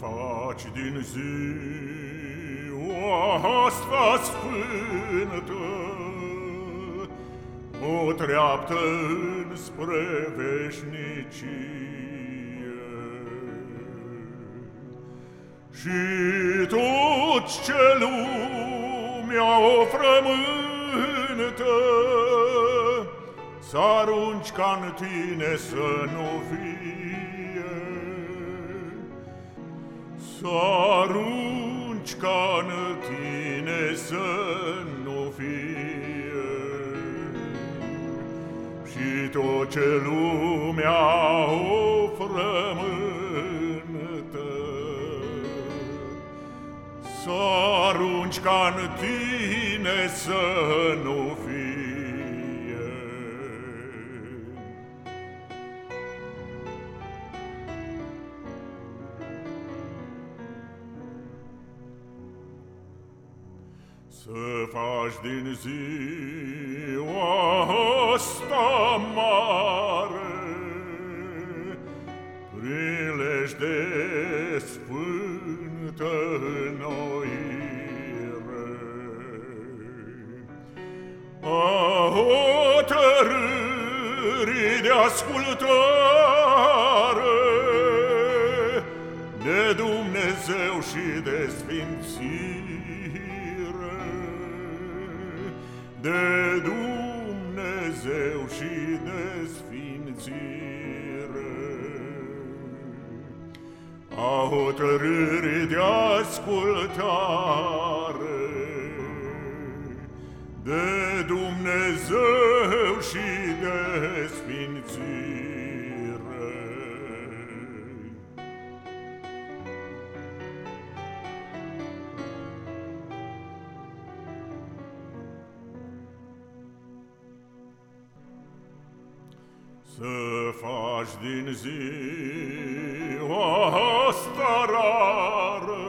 faci din ziua asta sfântă. O treaptă înspre veșnicie. Și tot ce lumea o frământă, Să arunci ca în tine să nu fie, Să arunci ca în tine să nu fie. Și tot ce lumea o frământă, Să arunci ca în tine să nu fie. Să faci din ziua asta mare Prilej de sfântă înnoire. A hotărârii de ascultare De Dumnezeu și de sfințire de Dumnezeu și de sfințire, a hotărârii de ascultare de Dumnezeu și de sfințire. Să faci din ziua asta rară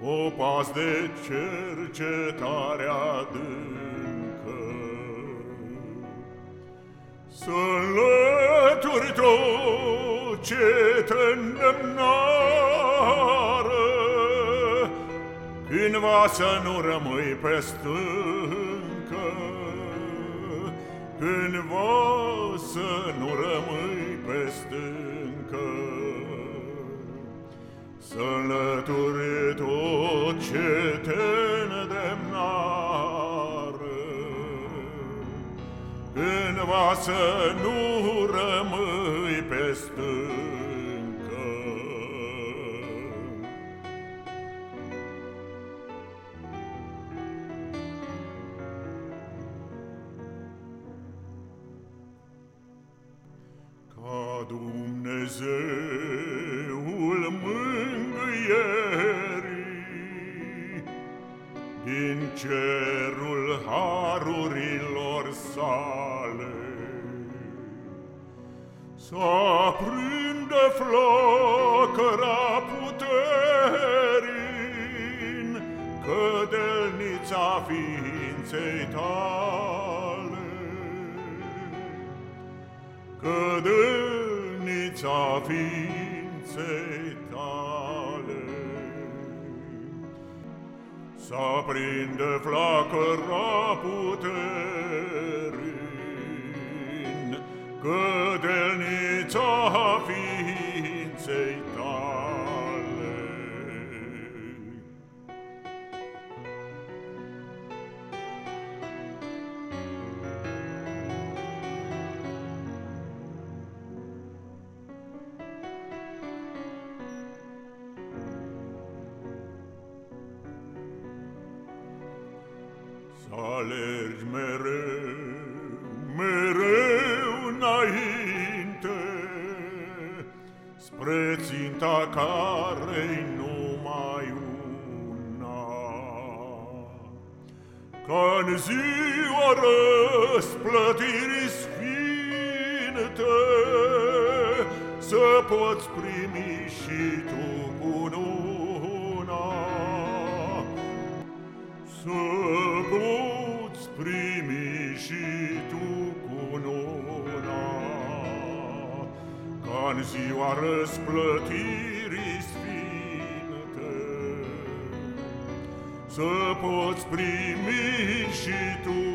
Popas de cercetare adâncă. Să lături tot ce te îndemnară Cândva să nu rămâi pe stâncă Cândva să nu rămâi pe stâncă, Să înlături tot ce te îndemnară, Cândva să nu rămâi pe stâncă. Dumnezeul mângâierii Din cerul harurilor sale Să aprindă flacăra puterii Cădelnița ființei tale. Cădelnița sapienze tale. S'aprinde flacăra puterin că delnița ființei alergi mereu, mereu înainte. Spre ținta care-i numai una. Ca în ziua răsplătirii sfinte Să poți primi și tu cununa în ziua răsplătirii sfinte, să poți primi și tu cu noi.